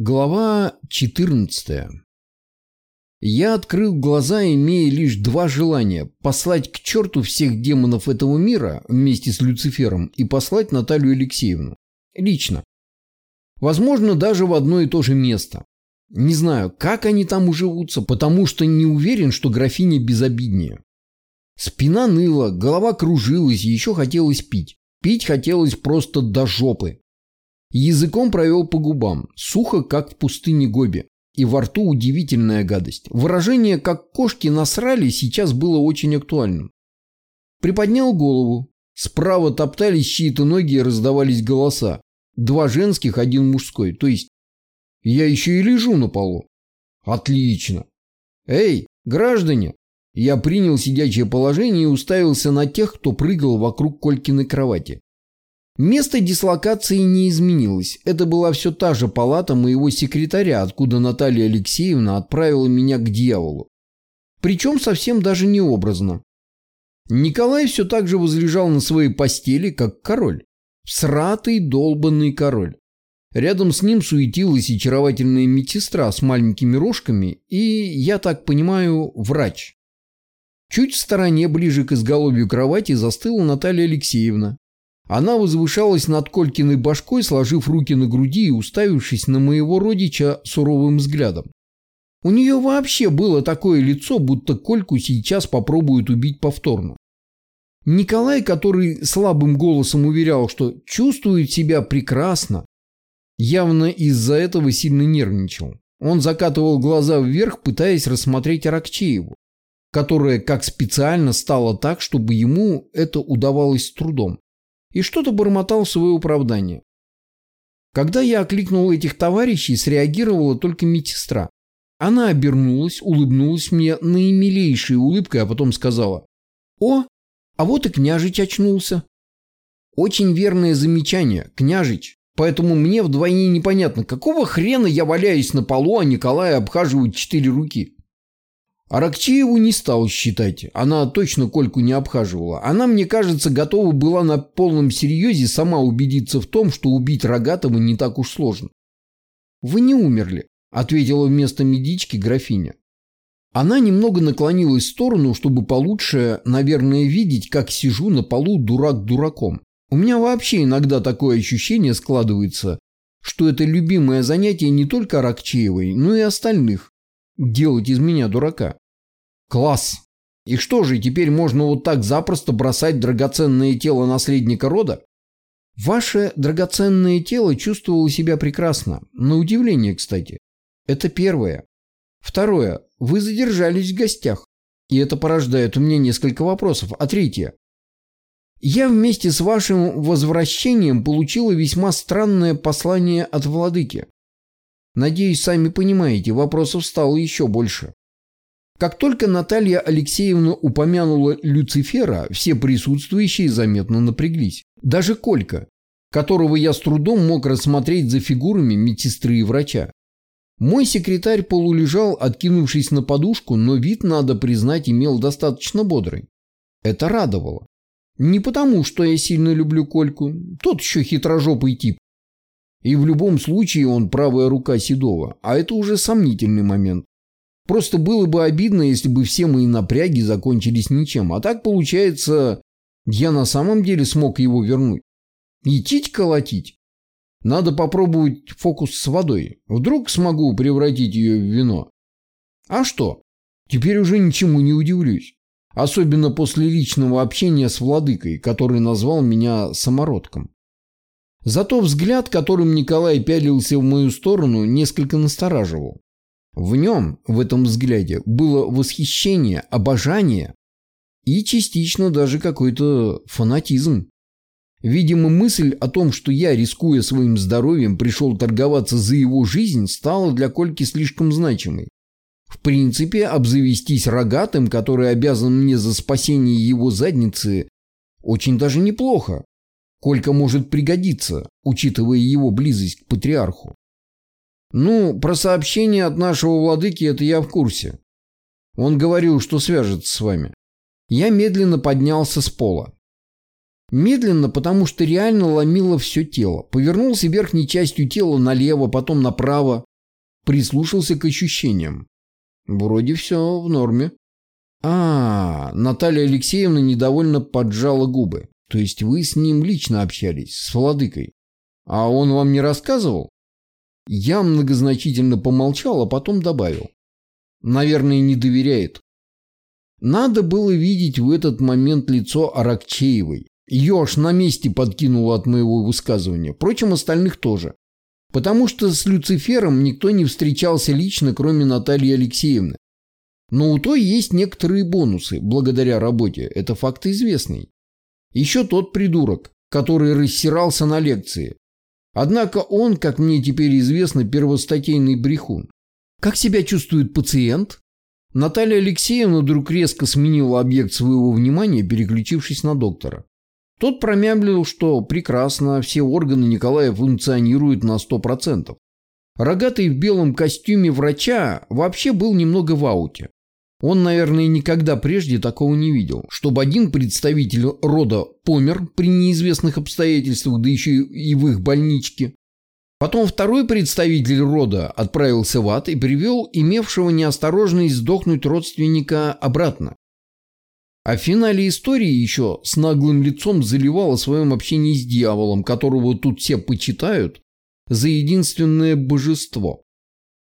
Глава 14 Я открыл глаза, имея лишь два желания – послать к черту всех демонов этого мира вместе с Люцифером и послать Наталью Алексеевну. Лично. Возможно, даже в одно и то же место. Не знаю, как они там уживутся, потому что не уверен, что графиня безобиднее. Спина ныла, голова кружилась, еще хотелось пить. Пить хотелось просто до жопы. Языком провел по губам, сухо, как в пустыне Гоби. И во рту удивительная гадость. Выражение «как кошки насрали» сейчас было очень актуальным. Приподнял голову. Справа топтались чьи-то ноги и раздавались голоса. Два женских, один мужской. То есть я еще и лежу на полу. Отлично. Эй, граждане! Я принял сидячее положение и уставился на тех, кто прыгал вокруг Колькиной кровати. Место дислокации не изменилось. Это была все та же палата моего секретаря, откуда Наталья Алексеевна отправила меня к дьяволу. Причем совсем даже не образно. Николай все так же возлежал на своей постели, как король. Сратый долбанный король. Рядом с ним суетилась очаровательная медсестра с маленькими рожками и, я так понимаю, врач. Чуть в стороне, ближе к изголовью кровати, застыла Наталья Алексеевна. Она возвышалась над Колькиной башкой, сложив руки на груди и уставившись на моего родича суровым взглядом. У нее вообще было такое лицо, будто Кольку сейчас попробуют убить повторно. Николай, который слабым голосом уверял, что чувствует себя прекрасно, явно из-за этого сильно нервничал. Он закатывал глаза вверх, пытаясь рассмотреть Аракчееву, которая как специально стала так, чтобы ему это удавалось с трудом и что-то бормотал в свое оправдание. Когда я окликнул этих товарищей, среагировала только медсестра. Она обернулась, улыбнулась мне наимилейшей улыбкой, а потом сказала «О, а вот и княжич очнулся». Очень верное замечание, княжич. Поэтому мне вдвойне непонятно, какого хрена я валяюсь на полу, а Николай обхаживает четыре руки. Аракчееву не стал считать, она точно Кольку не обхаживала. Она, мне кажется, готова была на полном серьезе сама убедиться в том, что убить Рогатого не так уж сложно. «Вы не умерли», — ответила вместо медички графиня. Она немного наклонилась в сторону, чтобы получше, наверное, видеть, как сижу на полу дурак дураком. У меня вообще иногда такое ощущение складывается, что это любимое занятие не только Аракчеевой, но и остальных делать из меня дурака. Класс. И что же, теперь можно вот так запросто бросать драгоценное тело наследника рода? Ваше драгоценное тело чувствовало себя прекрасно. На удивление, кстати. Это первое. Второе. Вы задержались в гостях. И это порождает у меня несколько вопросов. А третье. Я вместе с вашим возвращением получила весьма странное послание от владыки. Надеюсь, сами понимаете, вопросов стало еще больше. Как только Наталья Алексеевна упомянула Люцифера, все присутствующие заметно напряглись. Даже Колька, которого я с трудом мог рассмотреть за фигурами медсестры и врача. Мой секретарь полулежал, откинувшись на подушку, но вид, надо признать, имел достаточно бодрый. Это радовало. Не потому, что я сильно люблю Кольку, тот еще хитрожопый тип, и в любом случае он правая рука Седова, а это уже сомнительный момент. Просто было бы обидно, если бы все мои напряги закончились ничем. А так получается, я на самом деле смог его вернуть. Идти колотить. Надо попробовать фокус с водой. Вдруг смогу превратить ее в вино. А что? Теперь уже ничему не удивлюсь. Особенно после личного общения с владыкой, который назвал меня самородком. Зато взгляд, которым Николай пялился в мою сторону, несколько настораживал. В нем, в этом взгляде, было восхищение, обожание и частично даже какой-то фанатизм. Видимо, мысль о том, что я, рискуя своим здоровьем, пришел торговаться за его жизнь, стала для Кольки слишком значимой. В принципе, обзавестись рогатым, который обязан мне за спасение его задницы, очень даже неплохо. Колька может пригодиться, учитывая его близость к патриарху. Ну, про сообщение от нашего владыки это я в курсе. Он говорил, что свяжется с вами. Я медленно поднялся с пола. Медленно, потому что реально ломило все тело. Повернулся верхней частью тела налево, потом направо. Прислушался к ощущениям. Вроде все в норме. А, Наталья Алексеевна недовольно поджала губы. То есть вы с ним лично общались, с владыкой. А он вам не рассказывал? Я многозначительно помолчал, а потом добавил. Наверное, не доверяет. Надо было видеть в этот момент лицо Аракчеевой. Ее аж на месте подкинуло от моего высказывания. Впрочем, остальных тоже. Потому что с Люцифером никто не встречался лично, кроме Натальи Алексеевны. Но у той есть некоторые бонусы благодаря работе. Это факт известный. Еще тот придурок, который рассирался на лекции. Однако он, как мне теперь известно, первостатейный брехун. Как себя чувствует пациент? Наталья Алексеевна вдруг резко сменила объект своего внимания, переключившись на доктора. Тот промямлил, что прекрасно, все органы Николая функционируют на 100%. Рогатый в белом костюме врача вообще был немного в ауте. Он, наверное, никогда прежде такого не видел, чтобы один представитель рода помер при неизвестных обстоятельствах, да еще и в их больничке. Потом второй представитель рода отправился в ад и привел имевшего неосторожность сдохнуть родственника обратно. А в финале истории еще с наглым лицом заливал о своем общении с дьяволом, которого тут все почитают за единственное божество.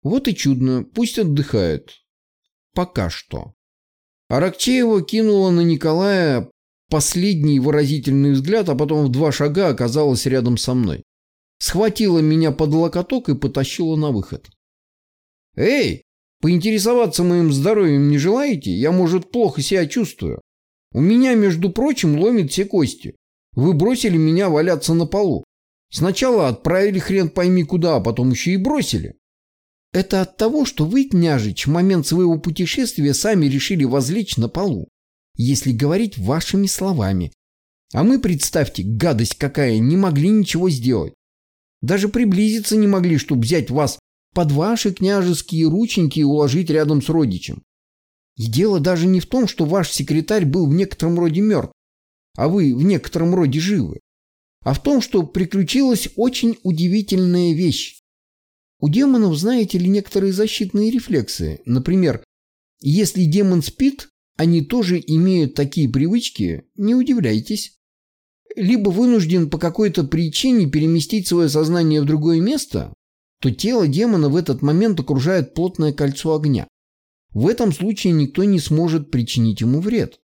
Вот и чудно, пусть отдыхает. Пока что. Аракчеева кинула на Николая последний выразительный взгляд, а потом в два шага оказалась рядом со мной. Схватила меня под локоток и потащила на выход. «Эй, поинтересоваться моим здоровьем не желаете? Я, может, плохо себя чувствую. У меня, между прочим, ломит все кости. Вы бросили меня валяться на полу. Сначала отправили хрен пойми куда, а потом еще и бросили. Это от того, что вы, княжич, в момент своего путешествия сами решили возлечь на полу, если говорить вашими словами. А мы, представьте, гадость какая, не могли ничего сделать. Даже приблизиться не могли, чтобы взять вас под ваши княжеские рученьки и уложить рядом с родичем. И дело даже не в том, что ваш секретарь был в некотором роде мертв, а вы в некотором роде живы, а в том, что приключилась очень удивительная вещь. У демонов, знаете ли, некоторые защитные рефлексы. Например, если демон спит, они тоже имеют такие привычки, не удивляйтесь. Либо вынужден по какой-то причине переместить свое сознание в другое место, то тело демона в этот момент окружает плотное кольцо огня. В этом случае никто не сможет причинить ему вред.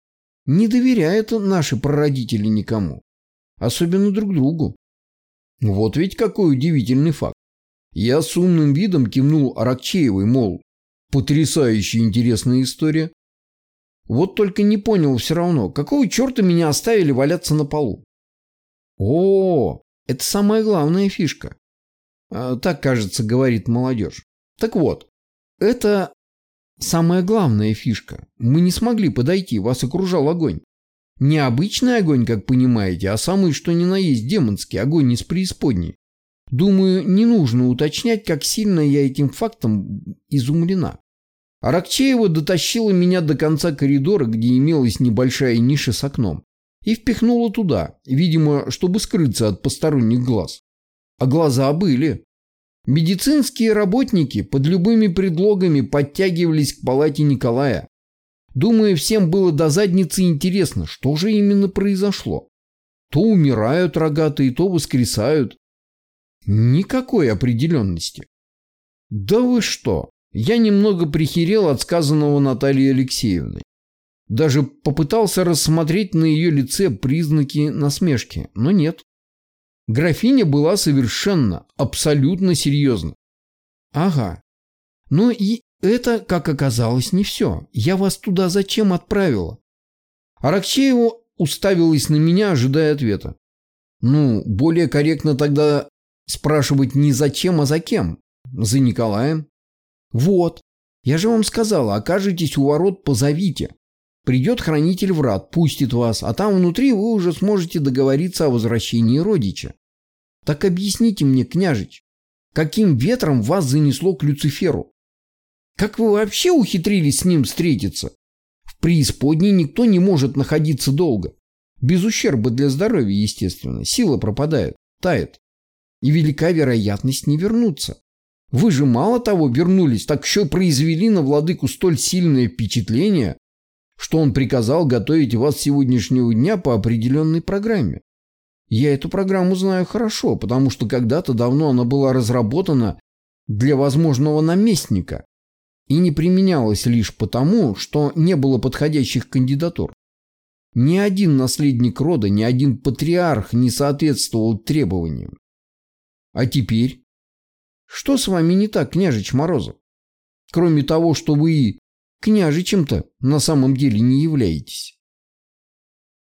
Не доверяют наши прародители никому. Особенно друг другу. Вот ведь какой удивительный факт. Я с умным видом кивнул Аракчеевой, мол, потрясающая интересная история. Вот только не понял все равно, какого черта меня оставили валяться на полу. О, это самая главная фишка. А, так, кажется, говорит молодежь. Так вот, это самая главная фишка. Мы не смогли подойти, вас окружал огонь. Не обычный огонь, как понимаете, а самый что ни на есть демонский огонь из преисподней. Думаю, не нужно уточнять, как сильно я этим фактом изумлена. Аракчеева дотащила меня до конца коридора, где имелась небольшая ниша с окном, и впихнула туда, видимо, чтобы скрыться от посторонних глаз. А глаза были. Медицинские работники под любыми предлогами подтягивались к палате Николая. Думаю, всем было до задницы интересно, что же именно произошло. То умирают рогатые, то воскресают. Никакой определенности. Да вы что? Я немного прихерел от сказанного Натальей Алексеевной. Даже попытался рассмотреть на ее лице признаки насмешки, но нет. Графиня была совершенно, абсолютно серьезна. Ага. Но и это, как оказалось, не все. Я вас туда зачем отправила? Аракчеева уставилась на меня, ожидая ответа. Ну, более корректно тогда спрашивать не зачем, а за кем. За Николаем. Вот. Я же вам сказала, окажетесь у ворот, позовите. Придет хранитель врат, пустит вас, а там внутри вы уже сможете договориться о возвращении родича. Так объясните мне, княжич, каким ветром вас занесло к Люциферу? Как вы вообще ухитрились с ним встретиться? В преисподней никто не может находиться долго. Без ущерба для здоровья, естественно. Сила пропадает, тает. И велика вероятность не вернуться. Вы же мало того вернулись, так еще произвели на владыку столь сильное впечатление, что он приказал готовить вас с сегодняшнего дня по определенной программе. Я эту программу знаю хорошо, потому что когда-то давно она была разработана для возможного наместника и не применялась лишь потому, что не было подходящих кандидатур. Ни один наследник рода, ни один патриарх не соответствовал требованиям. А теперь? Что с вами не так, княжич Морозов? Кроме того, что вы княжичем-то на самом деле не являетесь.